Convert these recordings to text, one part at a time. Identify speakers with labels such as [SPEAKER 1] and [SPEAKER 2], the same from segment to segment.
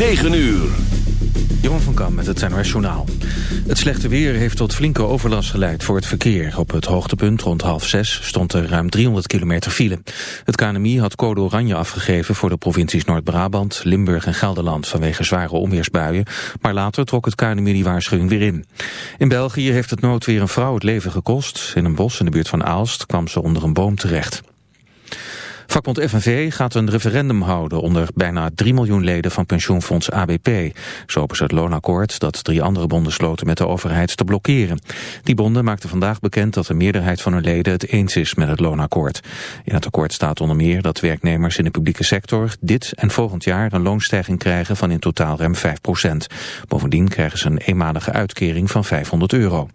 [SPEAKER 1] 9 uur.
[SPEAKER 2] Jeroen van Kam met het NOS Journaal. Het slechte weer heeft tot flinke overlast geleid voor het verkeer. Op het hoogtepunt rond half zes stond er ruim 300 kilometer file. Het KNMI had code oranje afgegeven voor de provincies Noord-Brabant, Limburg en Gelderland vanwege zware onweersbuien. Maar later trok het KNMI die waarschuwing weer in. In België heeft het noodweer een vrouw het leven gekost. In een bos in de buurt van Aalst kwam ze onder een boom terecht. Vakbond FNV gaat een referendum houden onder bijna 3 miljoen leden van pensioenfonds ABP. Zo hebben ze het loonakkoord dat drie andere bonden sloten met de overheid te blokkeren. Die bonden maakten vandaag bekend dat de meerderheid van hun leden het eens is met het loonakkoord. In het akkoord staat onder meer dat werknemers in de publieke sector dit en volgend jaar een loonstijging krijgen van in totaal ruim 5% Bovendien krijgen ze een eenmalige uitkering van 500 euro.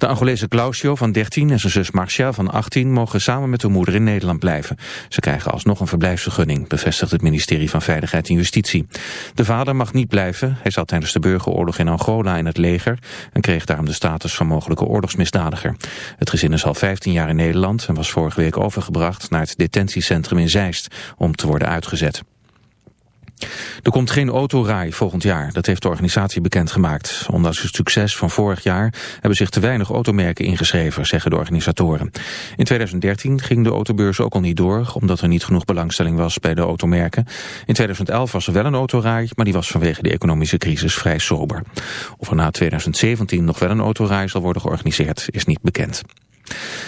[SPEAKER 2] De Angolese Clausio van 13 en zijn zus Marcia van 18 mogen samen met hun moeder in Nederland blijven. Ze krijgen alsnog een verblijfsvergunning, bevestigt het ministerie van Veiligheid en Justitie. De vader mag niet blijven. Hij zat tijdens de burgeroorlog in Angola in het leger en kreeg daarom de status van mogelijke oorlogsmisdadiger. Het gezin is al 15 jaar in Nederland en was vorige week overgebracht naar het detentiecentrum in Zeist om te worden uitgezet. Er komt geen autorij volgend jaar, dat heeft de organisatie bekendgemaakt. Ondanks het succes van vorig jaar hebben zich te weinig automerken ingeschreven, zeggen de organisatoren. In 2013 ging de autobeurs ook al niet door, omdat er niet genoeg belangstelling was bij de automerken. In 2011 was er wel een autorij, maar die was vanwege de economische crisis vrij sober. Of er na 2017 nog wel een autorij zal worden georganiseerd, is niet bekend.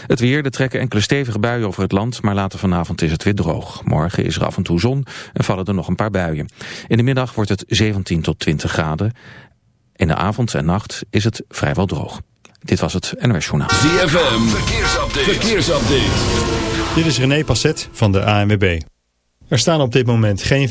[SPEAKER 2] Het weer, er trekken enkele stevige buien over het land, maar later vanavond is het weer droog. Morgen is er af en toe zon en vallen er nog een paar buien. In de middag wordt het 17 tot 20 graden. In de avond en nacht is het vrijwel droog. Dit was het NOS Journaal.
[SPEAKER 1] ZFM, verkeersupdate. verkeersupdate.
[SPEAKER 3] Dit is René Passet van de ANWB. Er staan op dit moment geen...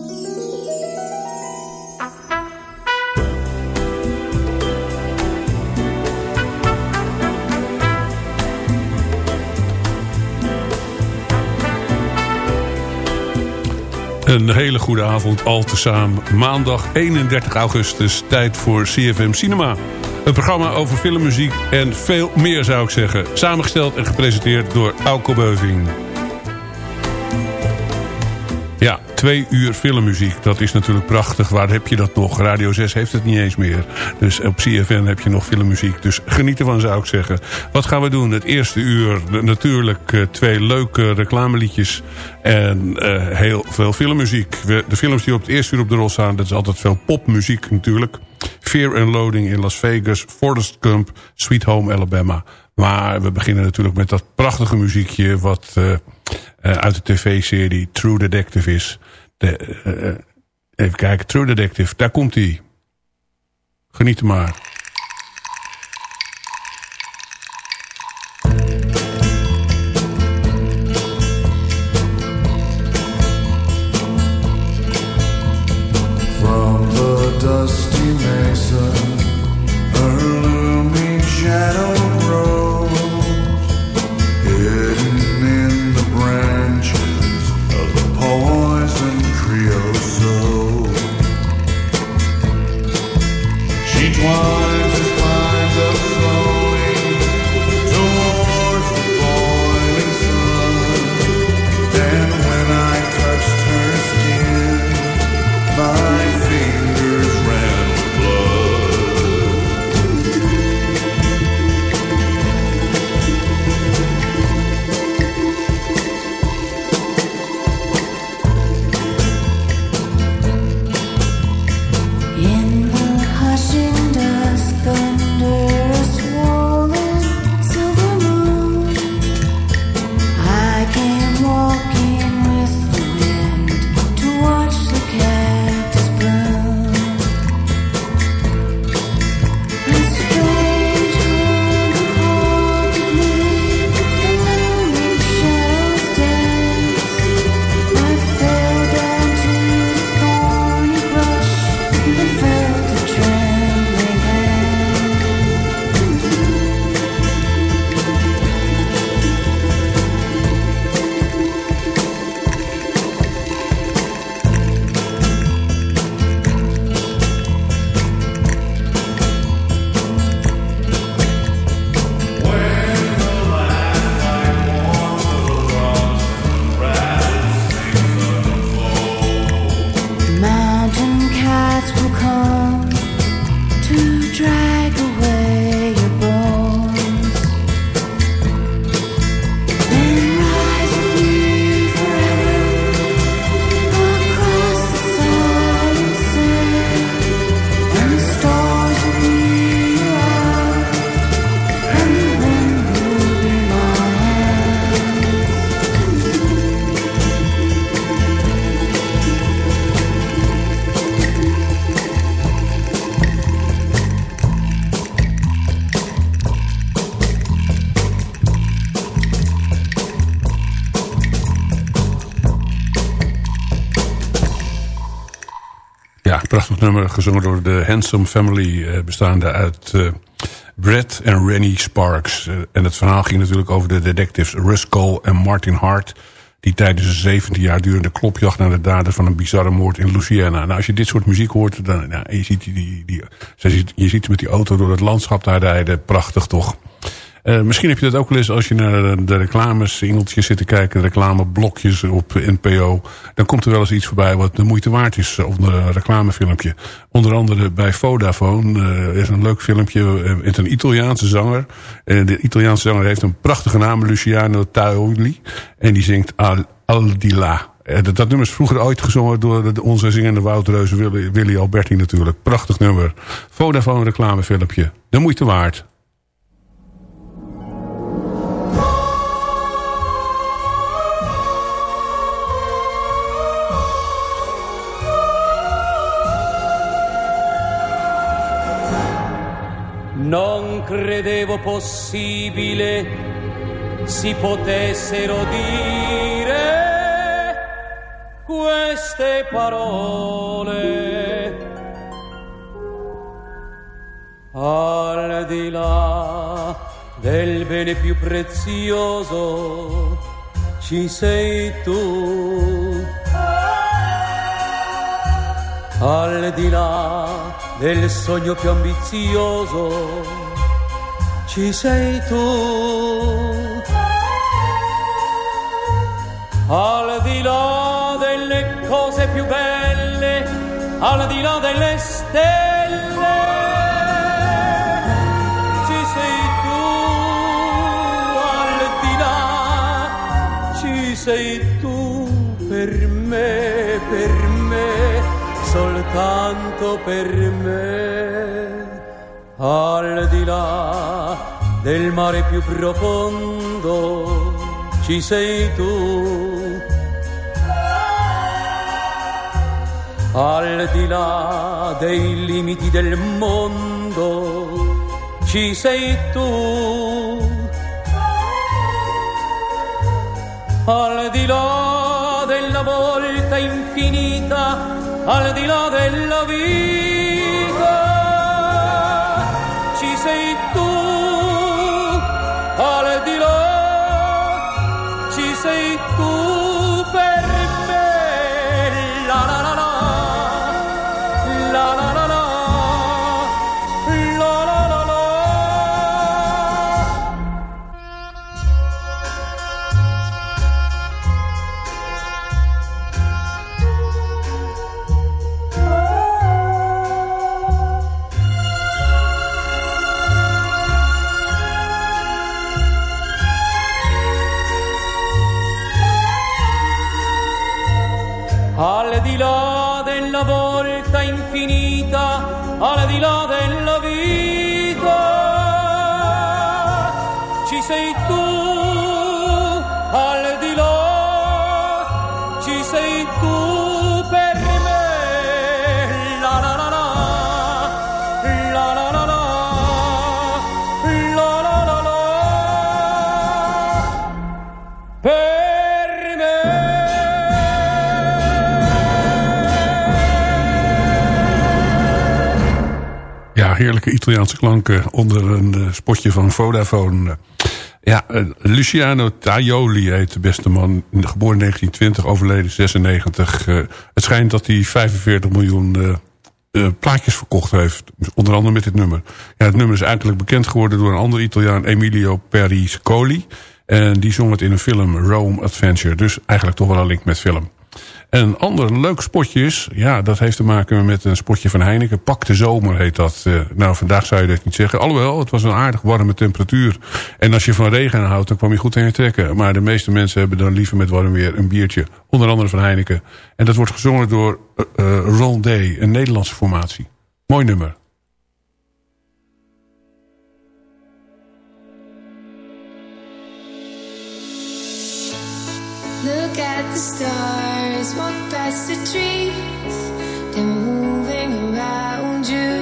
[SPEAKER 4] Een hele goede avond al tezamen. Maandag 31 augustus, tijd voor CFM Cinema. Een programma over filmmuziek en veel meer zou ik zeggen. Samengesteld en gepresenteerd door Auko Beuving. Ja, twee uur filmmuziek. Dat is natuurlijk prachtig. Waar heb je dat nog? Radio 6 heeft het niet eens meer. Dus op CFN heb je nog filmmuziek. Dus geniet ervan zou ik zeggen. Wat gaan we doen? Het eerste uur natuurlijk eh, twee leuke reclameliedjes. En uh, heel veel filmmuziek. De films die op het eerste uur op de rol staan... dat is altijd veel popmuziek natuurlijk. Fear and Loading in Las Vegas. Forest Gump. Sweet Home Alabama. Maar we beginnen natuurlijk met dat prachtige muziekje... wat uh, uit de tv-serie True Detective is. De, uh, even kijken, True Detective. Daar komt hij. Geniet er maar. Nummer gezongen door de Handsome Family... Uh, bestaande uit uh, Brett en Rennie Sparks. Uh, en het verhaal ging natuurlijk over de detectives Russ Cole en Martin Hart... die tijdens een 17 jaar durende klopjacht naar de dader van een bizarre moord in Louisiana. Nou, als je dit soort muziek hoort, dan nou, je, ziet die, die, die, je ziet met die auto door het landschap daar rijden. Prachtig toch? Uh, misschien heb je dat ook wel eens als je naar de reclamesingeltjes zit te kijken. Reclameblokjes op NPO. Dan komt er wel eens iets voorbij wat de moeite waard is. Of een reclamefilmpje. Onder andere bij Vodafone. Uh, is een leuk filmpje. met een Italiaanse zanger. Uh, de Italiaanse zanger heeft een prachtige naam. Luciano Taoli. En die zingt Al, Al di là. Dat, dat, nummer is vroeger ooit gezongen door de, onze zingende woudreuze Willy, Willy Alberti natuurlijk. Prachtig nummer. Vodafone reclamefilmpje. De moeite waard.
[SPEAKER 5] Non credevo possibile si potessero dire queste parole. Al di là del bene più prezioso ci sei tu. Al di là del sogno più ambizioso ci sei tu. Al di là delle cose più belle, al di là delle stelle, ci sei tu. Al di là ci sei tu soltanto per me, al di là del mare più profondo, ci sei tu. Al di là dei limiti del mondo, ci sei tu. Al di là della volta infinita al di là della sei tu, al di là, ci sei tu per me, la la la la, la la la la, la la la la, per me.
[SPEAKER 4] Ja, heerlijke Italiaanse klanken onder een uh, spotje van Vodafone. Ja, uh, Luciano Tajoli heet de beste man. Geboren in 1920, overleden 96. Uh, het schijnt dat hij 45 miljoen plaatjes verkocht heeft. Onder andere met dit nummer. Ja, het nummer is eigenlijk bekend geworden door een andere Italiaan, Emilio Periscoli. En die zong het in een film, Rome Adventure. Dus eigenlijk toch wel een link met film. En een ander leuk spotje is... ja, dat heeft te maken met een spotje van Heineken. Pak de zomer heet dat. Uh, nou, vandaag zou je dat niet zeggen. Alhoewel, het was een aardig warme temperatuur. En als je van regen houdt, dan kwam je goed je trekken. Maar de meeste mensen hebben dan liever met warm weer een biertje. Onder andere van Heineken. En dat wordt gezongen door uh, uh, Ron Day, een Nederlandse formatie. Mooi nummer.
[SPEAKER 6] Look at the stars, walk past the trees, they're moving around you.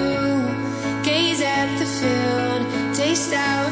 [SPEAKER 6] Gaze at the field, taste how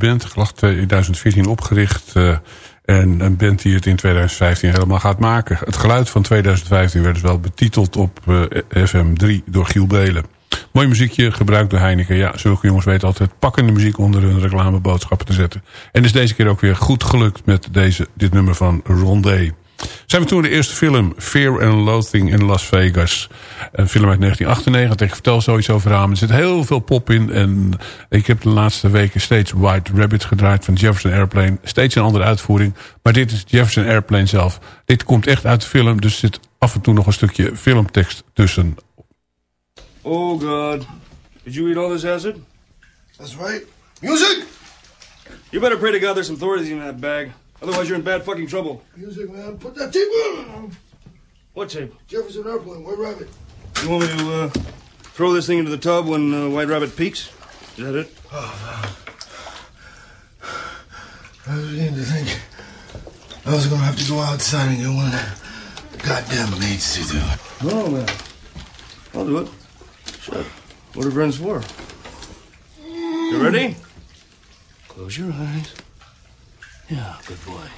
[SPEAKER 4] band, gelach 2014 opgericht. Uh, en een band die het in 2015 helemaal gaat maken. Het geluid van 2015 werd dus wel betiteld op uh, FM3 door Giel Belen. Mooi muziekje, gebruikt door Heineken. Ja, zulke jongens weten altijd pakkende muziek onder hun reclameboodschappen te zetten. En is deze keer ook weer goed gelukt met deze, dit nummer van Rondé. Zijn we toen de eerste film Fear and Loathing in Las Vegas. Een film uit 1998. Ik vertel zoiets over aan. Er zit heel veel pop in. En ik heb de laatste weken steeds White Rabbit gedraaid van Jefferson Airplane. Steeds een andere uitvoering. Maar dit is Jefferson Airplane zelf. Dit komt echt uit de film. Dus er zit af en toe nog een stukje filmtekst tussen.
[SPEAKER 7] Oh God. Did you eat all this acid?
[SPEAKER 8] That's right. Music!
[SPEAKER 7] You better pray to God there's some authorities in that bag. Otherwise, you're in bad fucking trouble.
[SPEAKER 8] Music, man. Put that tape on.
[SPEAKER 7] What tape?
[SPEAKER 8] Jefferson Airplane, White Rabbit.
[SPEAKER 7] You want me to uh, throw this thing into the tub when uh, White Rabbit peaks? Is that it?
[SPEAKER 8] Oh, I was beginning to think I was going to have to go outside and get one of the goddamn maids to do it.
[SPEAKER 7] No, man. I'll do it. Shut. What are friends for? You ready? Close your eyes. Yeah, good boy.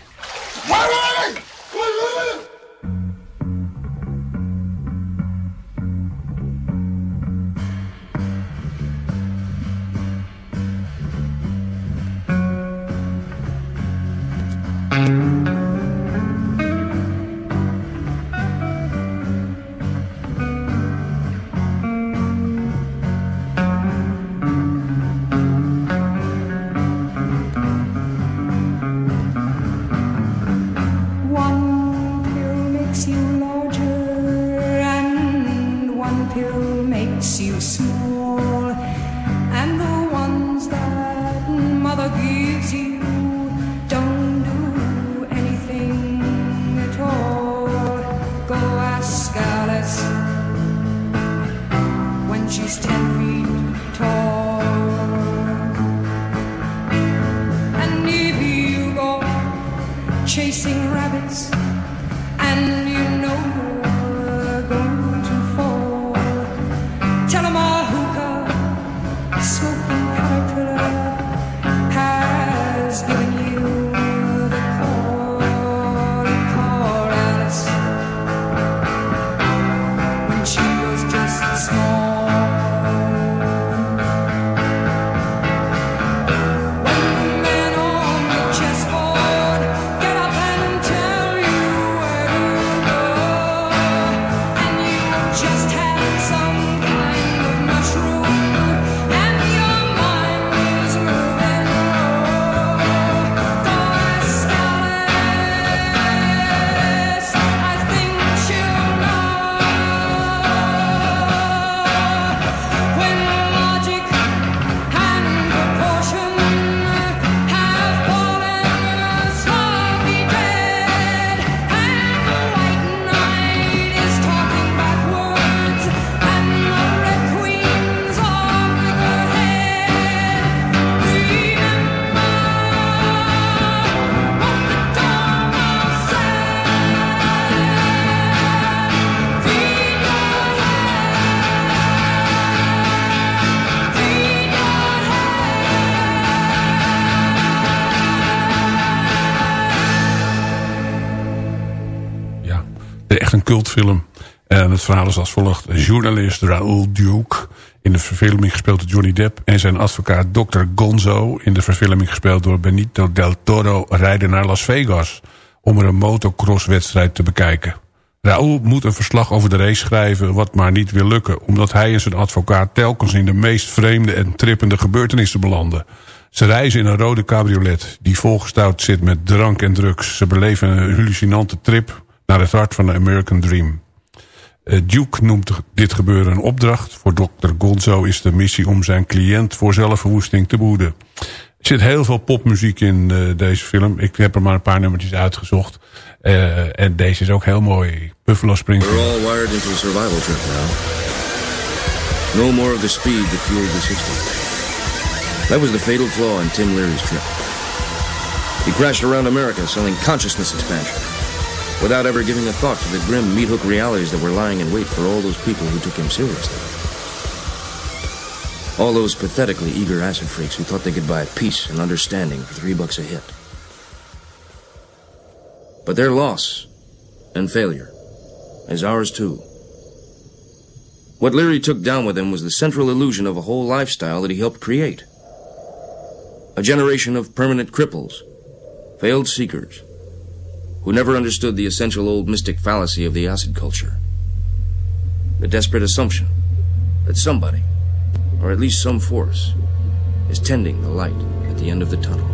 [SPEAKER 4] Een cultfilm. En het verhaal is als volgt. Journalist Raoul Duke, in de verfilming gespeeld door Johnny Depp... en zijn advocaat Dr. Gonzo, in de verfilming gespeeld door Benito del Toro... rijden naar Las Vegas om er een motocrosswedstrijd te bekijken. Raoul moet een verslag over de race schrijven, wat maar niet wil lukken... omdat hij en zijn advocaat telkens in de meest vreemde en trippende gebeurtenissen belanden. Ze reizen in een rode cabriolet die volgestouwd zit met drank en drugs. Ze beleven een hallucinante trip naar het hart van de American Dream. Eh, Duke noemt dit gebeuren een opdracht. Voor Dr. Gonzo is de missie om zijn cliënt voor zelfverwoesting te behoeden. Er zit heel veel popmuziek in eh, deze film. Ik heb er maar een paar nummertjes uitgezocht. Eh, en deze is ook heel mooi. Buffalo Springfield.
[SPEAKER 9] We're all wired into a survival trip now. No more of the speed that fueled the 60s. That was the fatal flaw in Tim Leary's trip. He crashed around America selling consciousness expansion without ever giving a thought to the grim meat hook realities that were lying in wait for all those people who took him seriously. All those pathetically eager acid freaks who thought they could buy peace and understanding for three bucks a hit. But their loss and failure is ours too. What Leary took down with him was the central illusion of a whole lifestyle that he helped create. A generation of permanent cripples, failed seekers, who never understood the essential old mystic fallacy of the acid culture. The desperate assumption that somebody, or at least some force, is tending the light at the end of the tunnel.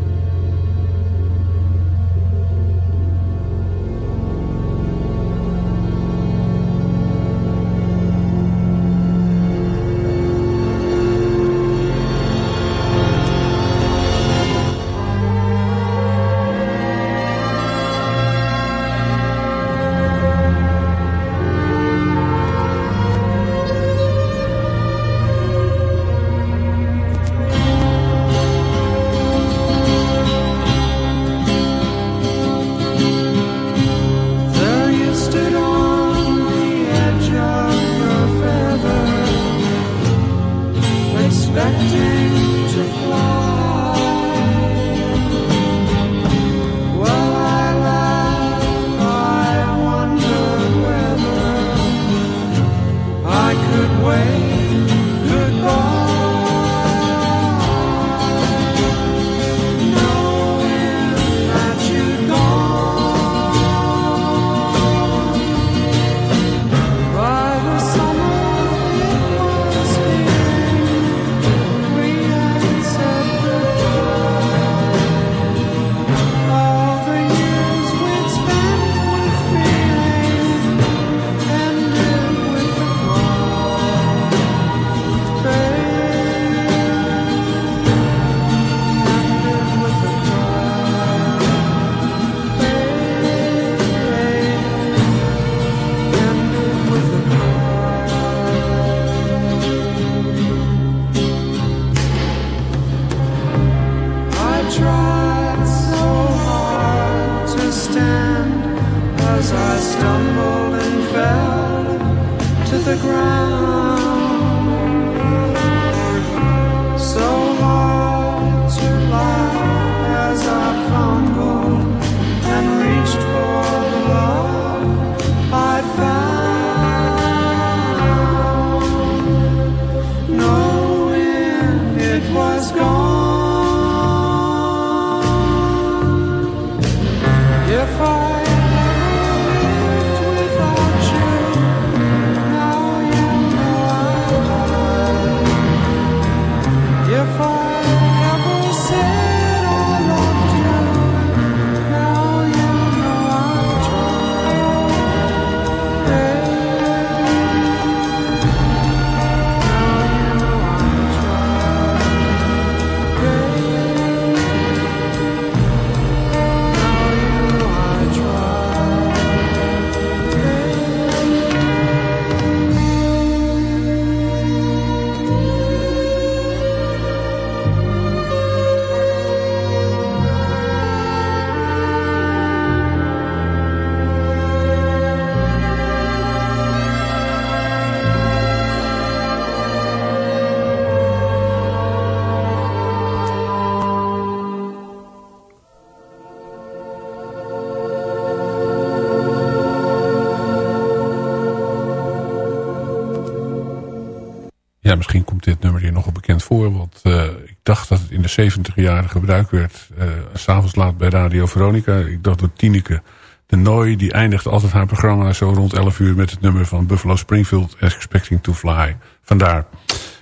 [SPEAKER 4] Ja, misschien komt dit nummer hier nog wel bekend voor. Want eh, ik dacht dat het in de 70 jaren gebruikt werd. s S'avonds laat bij Radio Veronica. Ik dacht door Tineke de Nooi. Die eindigt altijd haar programma zo rond 11 uur met het nummer van Buffalo Springfield. Expecting to Fly. Vandaar.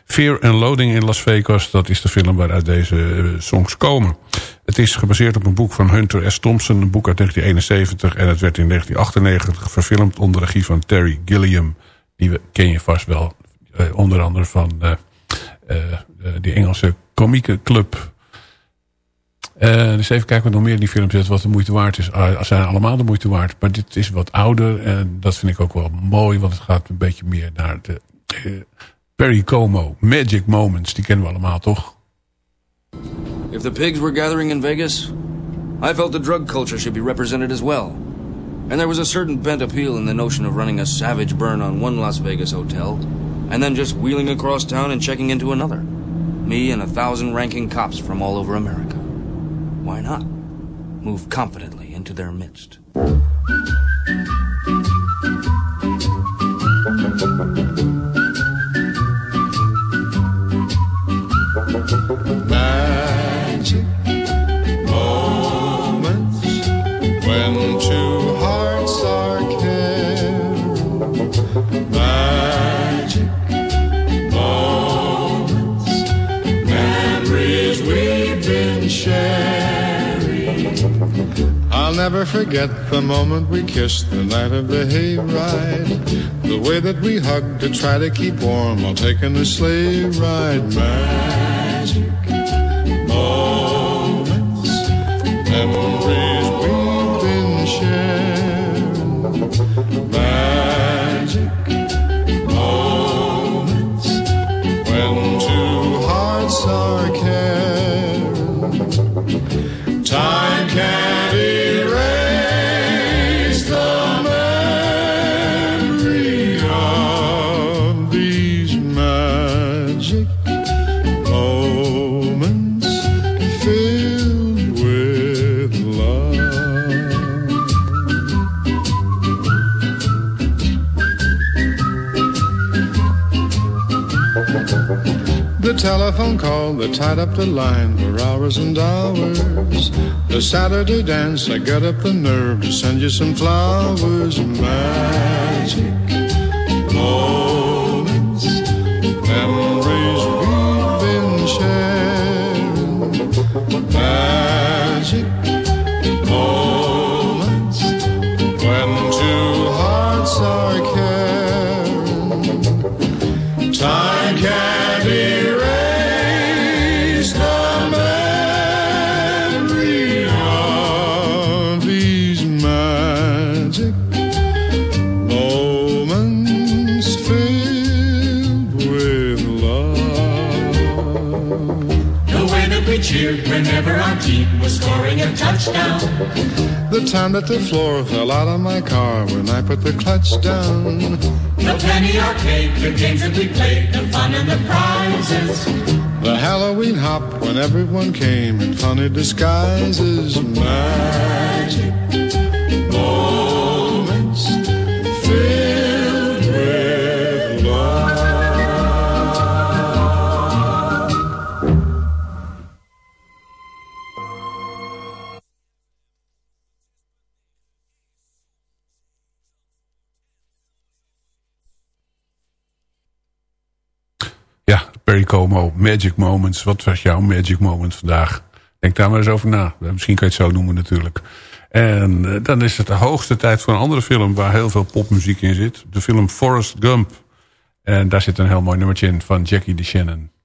[SPEAKER 4] Fear and Loading in Las Vegas. Dat is de film waaruit deze eh, songs komen. Het is gebaseerd op een boek van Hunter S. Thompson. Een boek uit 1971. En het werd in 1998 verfilmd onder regie van Terry Gilliam. Die ken je vast wel. Eh, onder andere van eh, eh, die Engelse komieke club. Eh, dus even kijken wat nog meer in die film zit. Wat de moeite waard is. Ah, Ze zijn allemaal de moeite waard. Maar dit is wat ouder. En dat vind ik ook wel mooi. Want het gaat een beetje meer naar de... Perry Como. Magic Moments. Die kennen we allemaal toch?
[SPEAKER 9] If the pigs were gathering in Vegas, I felt the drug culture should be represented as well. And there was a certain bent appeal in the notion of running a savage burn on one Las Vegas hotel and then just wheeling across town and checking into another. Me and a thousand ranking cops from all over America. Why not? Move confidently into their midst.
[SPEAKER 10] Never forget the moment we kissed the night of the hayride. The way that we hugged to try to keep warm while taking the sleigh ride. Magic call tied up the line for hours and hours. The Saturday dance, I got up the nerve to send you some flowers. Magic moments, The time that the floor fell out of my car when I put the clutch down.
[SPEAKER 11] The penny arcade, the games that we played, the fun and the prizes.
[SPEAKER 10] The Halloween hop when everyone came in funny disguises. Magic
[SPEAKER 4] Perry Como, Magic Moments. Wat was jouw Magic Moment vandaag? Denk daar maar eens over na. Misschien kan je het zo noemen natuurlijk. En eh, dan is het de hoogste tijd voor een andere film... waar heel veel popmuziek in zit. De film Forrest Gump. En daar zit een heel mooi nummertje in van Jackie DeShannon.
[SPEAKER 12] What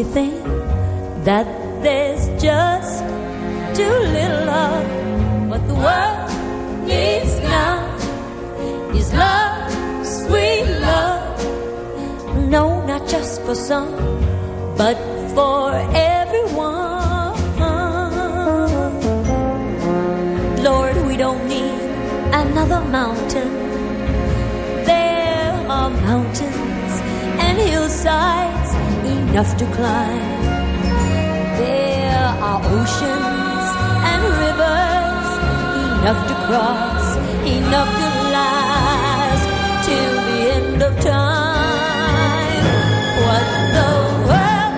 [SPEAKER 12] only thing that there's just too little of. What the world needs now is love, sweet love. No, not just for some, but for everyone. Lord, we don't need another mountain. There are mountains and hillsides enough to climb. There are oceans and rivers enough to cross, enough to last till the end of time. What the world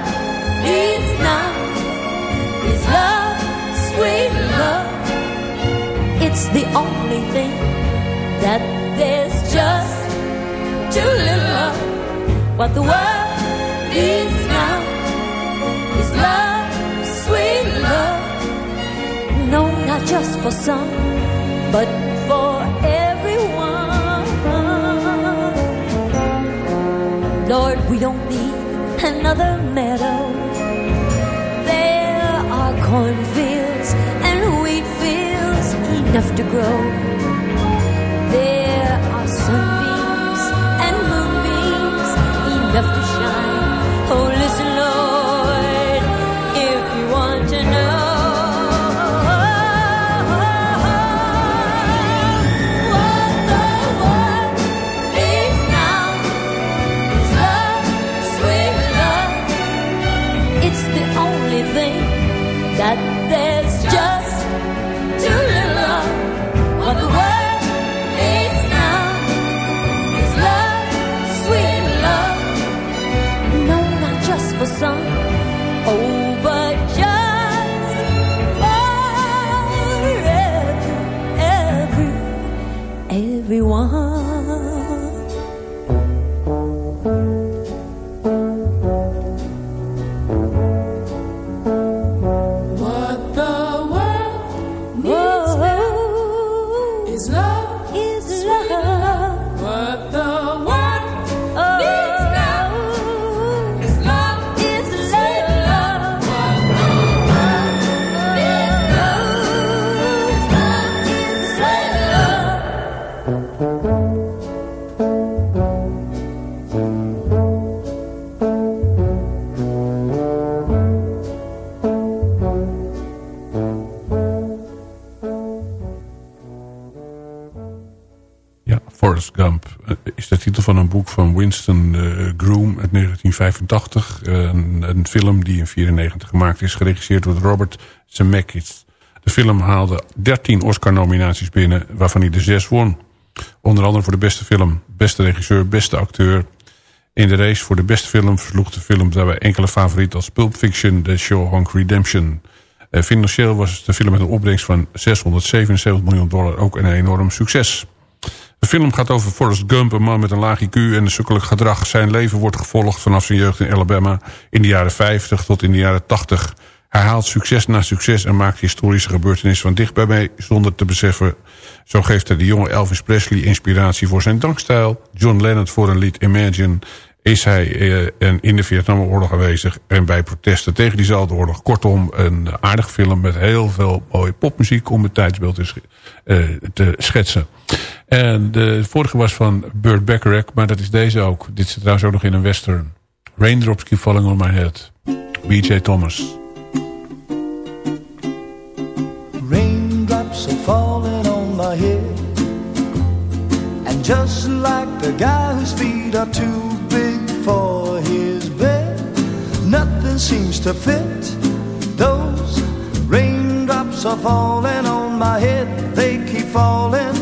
[SPEAKER 12] needs now is love, sweet love. It's the only thing that there's just too little of. What the world just for some, but for everyone. Lord, we don't need another meadow. There are cornfields and enough to grow. There are sunbeams and moonbeams enough to shine. Oh, for some, oh,
[SPEAKER 4] Eh, is de titel van een boek van Winston eh, Groom uit 1985. Een, een film die in 1994 gemaakt is, geregisseerd door Robert Zemeckis. De film haalde 13 Oscar-nominaties binnen, waarvan hij de zes won. Onder andere voor de beste film, beste regisseur, beste acteur. In de race voor de beste film versloeg de film daarbij enkele favorieten als Pulp Fiction, The Shawshank Redemption. Eh, financieel was de film met een opbrengst van 677 miljoen dollar ook een enorm succes. De film gaat over Forrest Gump, een man met een laag IQ en een sukkelijk gedrag. Zijn leven wordt gevolgd vanaf zijn jeugd in Alabama in de jaren 50 tot in de jaren 80. Hij haalt succes na succes en maakt historische gebeurtenissen van dichtbij mee zonder te beseffen. Zo geeft hij de jonge Elvis Presley inspiratie voor zijn dankstijl. John Lennon voor een lied Imagine is hij eh, in de Vietnamoorlog aanwezig... en bij protesten tegen diezelfde oorlog. Kortom, een aardig film met heel veel mooie popmuziek... om het tijdsbeeld te, eh, te schetsen. En de vorige was van Burt Bacharach, maar dat is deze ook. Dit zit trouwens ook nog in een western. Raindrops Keep Falling On My Head. B.J. Thomas.
[SPEAKER 13] Raindrops are falling on my head. And just like the guy whose feet are too big for his bed, nothing seems to fit. Those raindrops are falling on my head, they keep falling.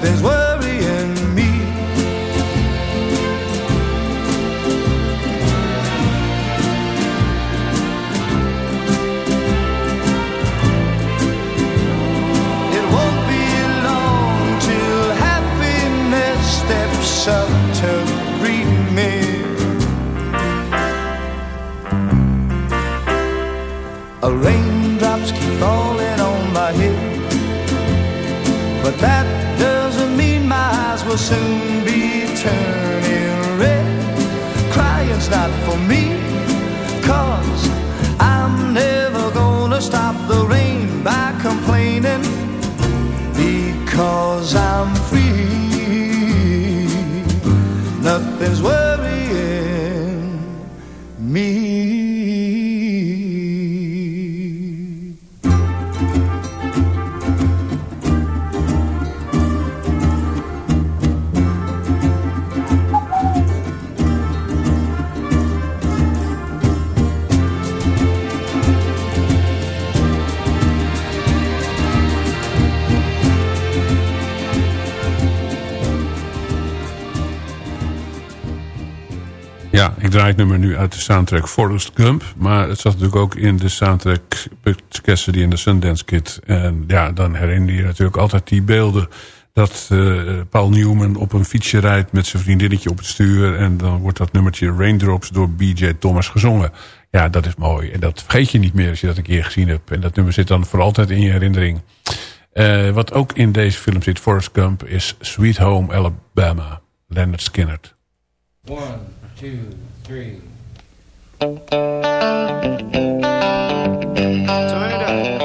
[SPEAKER 13] things. Well, not for me, cause
[SPEAKER 4] Ja, ik draai het nummer nu uit de soundtrack Forrest Gump. Maar het zat natuurlijk ook in de soundtrack Cassidy en de Sundance Kid. En ja, dan herinner je natuurlijk altijd die beelden... dat eh, Paul Newman op een fietsje rijdt met zijn vriendinnetje op het stuur... en dan wordt dat nummertje Raindrops door B.J. Thomas gezongen. Ja, dat is mooi. En dat vergeet je niet meer als je dat een keer gezien hebt. En dat nummer zit dan voor altijd in je herinnering. Eh, wat ook in deze film zit, Forrest Gump, is Sweet Home Alabama. Leonard Skinner.
[SPEAKER 14] One, two, three.
[SPEAKER 13] Big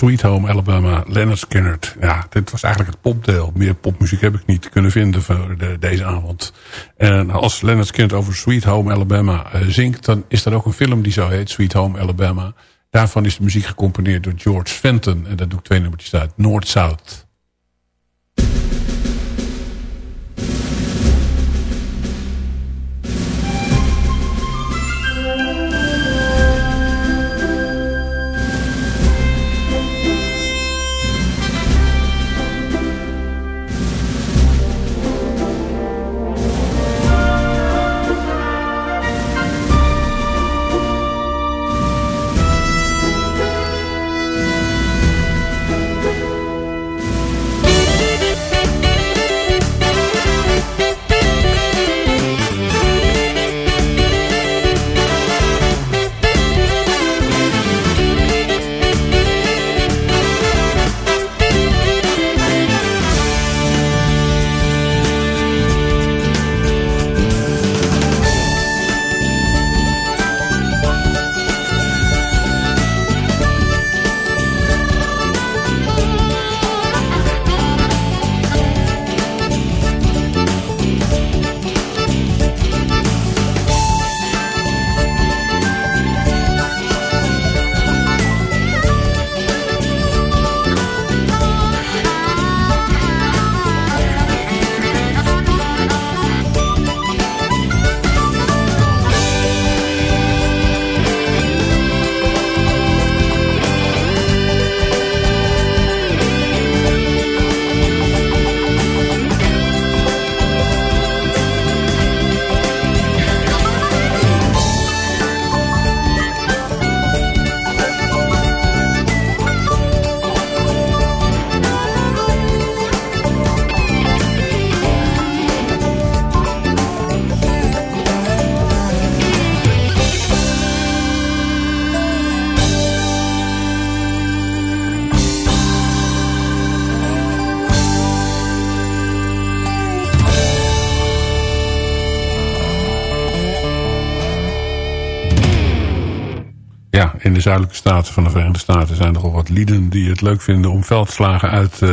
[SPEAKER 4] Sweet Home Alabama, Leonard Skinner. Ja, dit was eigenlijk het popdeel. Meer popmuziek heb ik niet kunnen vinden voor de, deze avond. En als Leonard Skinner over Sweet Home Alabama eh, zingt... dan is er ook een film die zo heet, Sweet Home Alabama. Daarvan is de muziek gecomponeerd door George Fenton. En dat doe ik twee nummertjes uit. Noord-Zuid. De zuidelijke staten van de Verenigde Staten zijn er nogal wat lieden die het leuk vinden om veldslagen uit eh,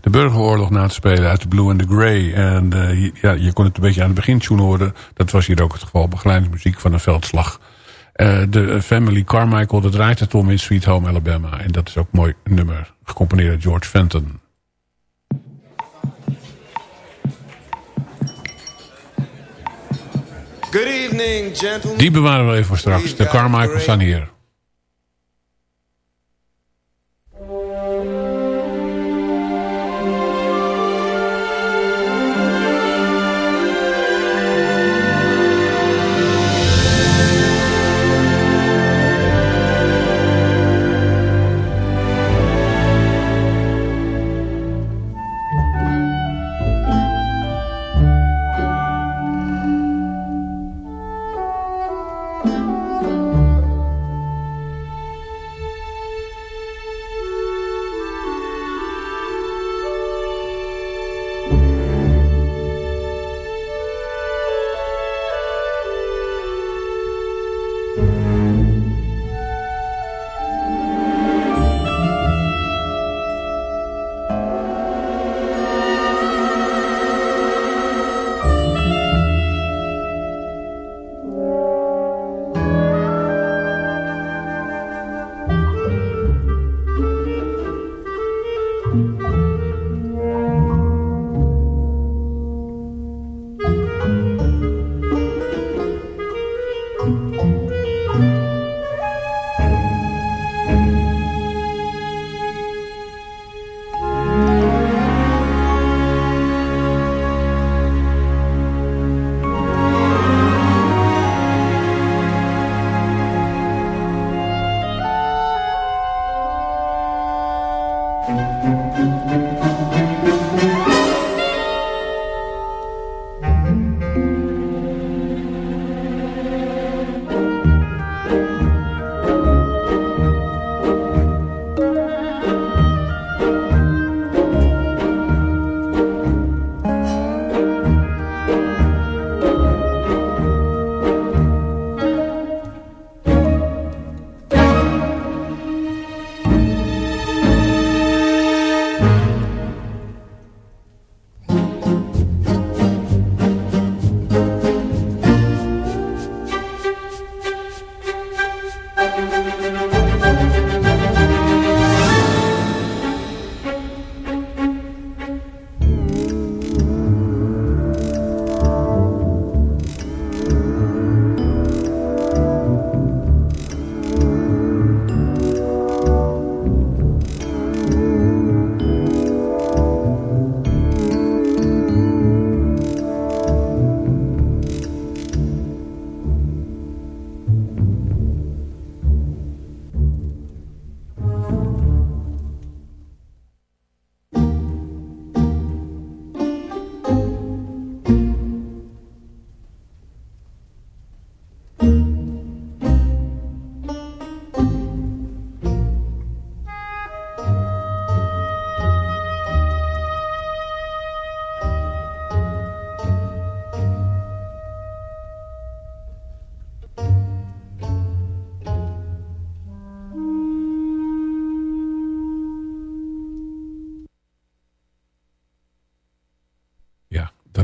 [SPEAKER 4] de burgeroorlog na te spelen. Uit de Blue and the Grey. En eh, je- ja, je kon het een beetje aan het begin horen. Dat was hier ook het geval. Begeleidingsmuziek van een veldslag. Eh, de Family Carmichael, dat draait het om in Sweet Home Alabama. En dat is ook een mooi nummer. Gecomponeerd door George Fenton.
[SPEAKER 15] Good evening, gentlemen.
[SPEAKER 4] Die bewaren we even voor straks. De Carmichaels staan hier.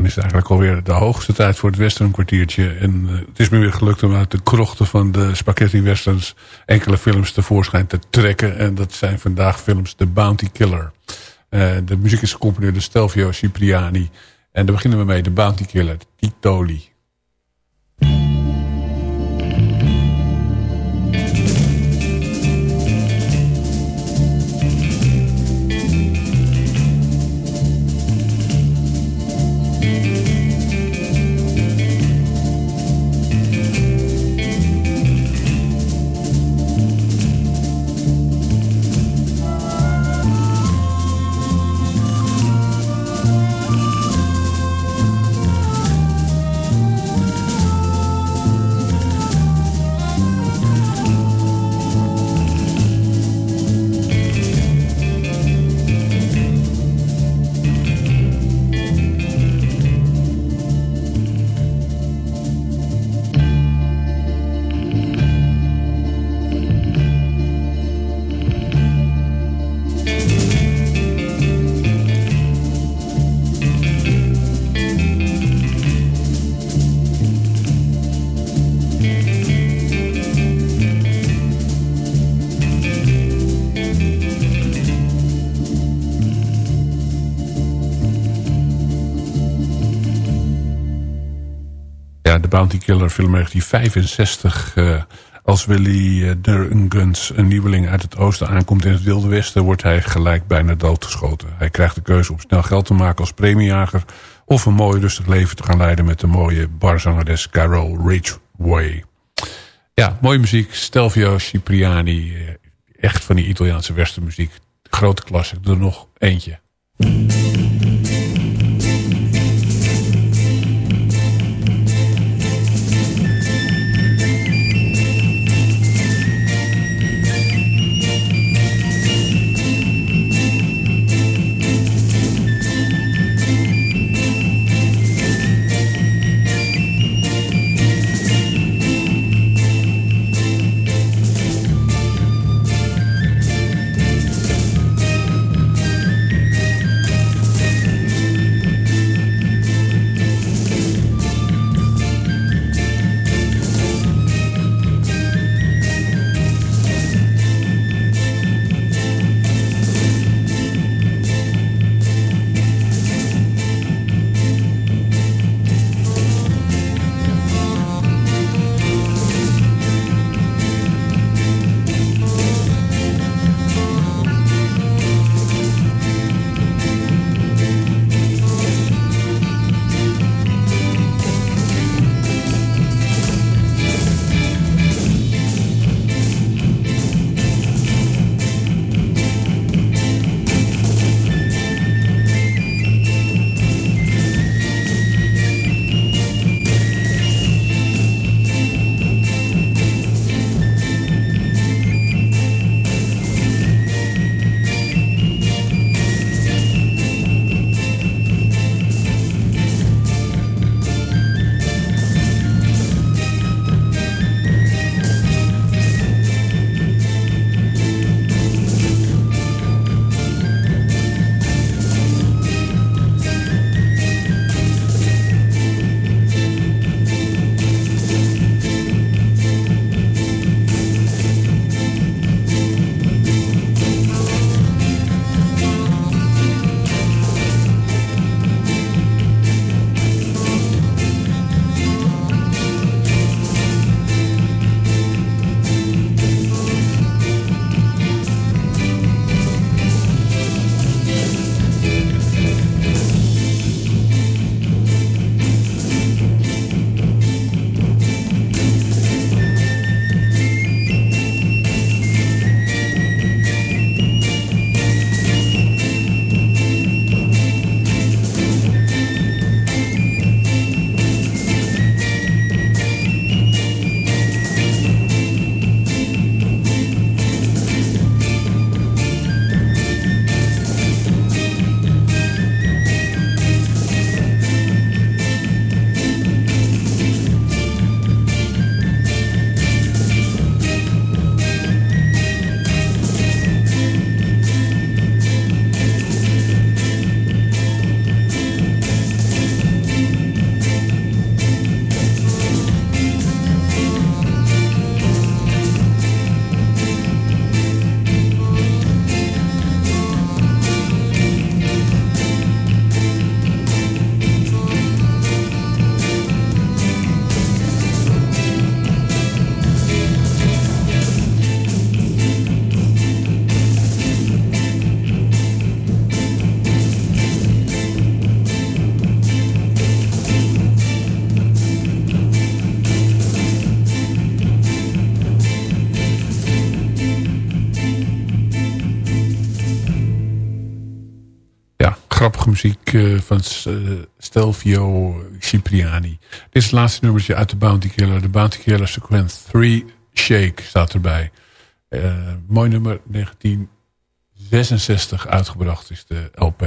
[SPEAKER 4] Is het eigenlijk alweer de hoogste tijd voor het western kwartiertje. En eh, het is me weer gelukt om uit de krochten van de spaghetti westerns enkele films tevoorschijn te trekken. En dat zijn vandaag films The Bounty Killer. Eh, de muziek is gecomponeerd door Stelvio Cipriani. En daar beginnen we mee, The Bounty Killer, Titoli. Bounty Killer film 1965. eh, als Willy uh, Durguns, een nieuweling uit het oosten, aankomt in het Wilde Westen... wordt hij gelijk bijna doodgeschoten. Hij krijgt de keuze om snel geld te maken als premiejager... of een mooi rustig leven te gaan leiden met de mooie barzangeres Carol Ridgway. Ja, mooie muziek. Stelvio Cipriani. eh, Echt van die Italiaanse westernmuziek. Grote klasse. Er nog eentje. Eh, van eh, Stelvio Cipriani. Dit is het laatste nummertje uit de Bounty Killer. De Bounty Killer Sequence 3 Shake staat erbij. Eh, mooi nummer, 1966 uitgebracht is de LP.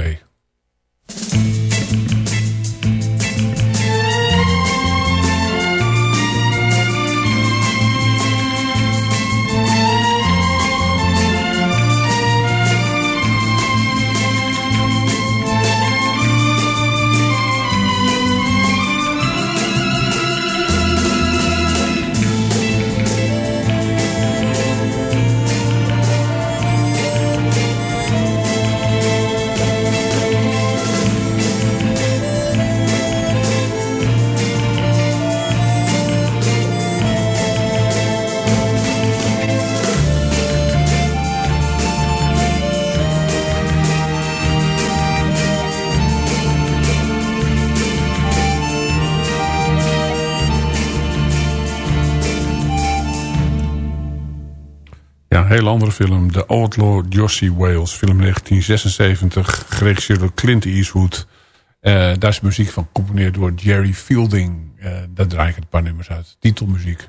[SPEAKER 4] Een hele andere film. The Outlaw Jossie Wales. Film 1976. Geregisseerd door Clint Eastwood. Eh, daar is muziek van gecomponeerd door Jerry Fielding. Eh, daar draai ik een paar nummers uit. Titelmuziek.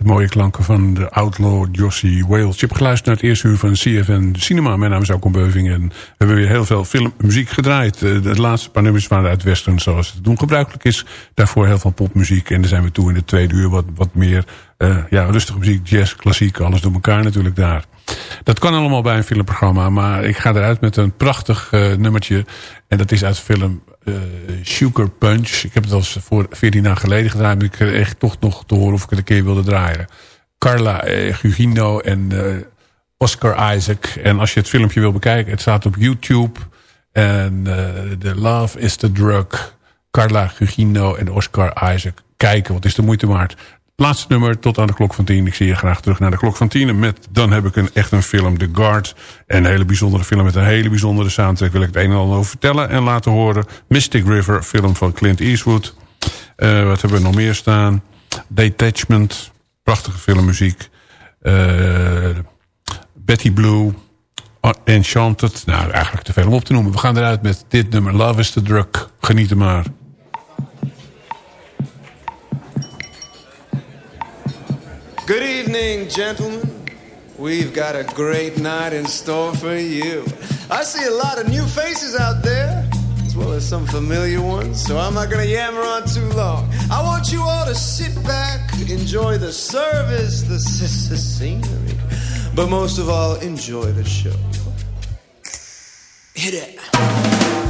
[SPEAKER 4] De mooie klanken van de outlaw Jossie Wales. Je hebt geluisterd naar het eerste uur van CFN Cinema. Mijn naam is Alcon Beuving en we hebben weer heel veel filmmuziek gedraaid. Eh, De laatste paar nummers waren uit western zoals het doen gebruikelijk is. Daarvoor heel veel popmuziek. En dan zijn we toe in de tweede uur wat, wat meer eh, ja, rustige muziek, jazz, klassiek. Alles door elkaar natuurlijk daar. Dat kan allemaal bij een filmprogramma. Maar ik ga eruit met een prachtig eh, nummertje. En dat is uit de film eh, Sugar Punch. Ik heb het al voor 14 jaar geleden gedaan. Maar ik kreeg echt toch nog te horen of ik het een keer wilde draaien. Carla eh, Gugino en Oscar Isaac. En als je het filmpje wil bekijken, het staat op YouTube. En The Love is the Drug. Carla Gugino en Oscar Isaac. Kijken, wat is de moeite waard. Laatste nummer tot aan de klok van 10. Ik zie je graag terug naar de klok van 10. En met, dan heb ik een, echt een film, The Guard. Een hele bijzondere film met een hele bijzondere soundtrack. Wil ik het een en ander over vertellen en laten horen. Mystic River, film van Clint Eastwood. Eh, wat hebben we nog meer staan? Detachment, prachtige filmmuziek. Eh, Betty Blue, Enchanted. Nou, eigenlijk te veel om op te noemen. We gaan eruit met dit nummer. Love is the drug. Geniet er maar.
[SPEAKER 13] Good evening, gentlemen. We've got a great night in store for you. I see a lot of new faces out there, as well as some familiar ones, so I'm not gonna yammer on too long. I want you all to sit back, enjoy the service, the, scenery, but most of all, enjoy the show. Hit it.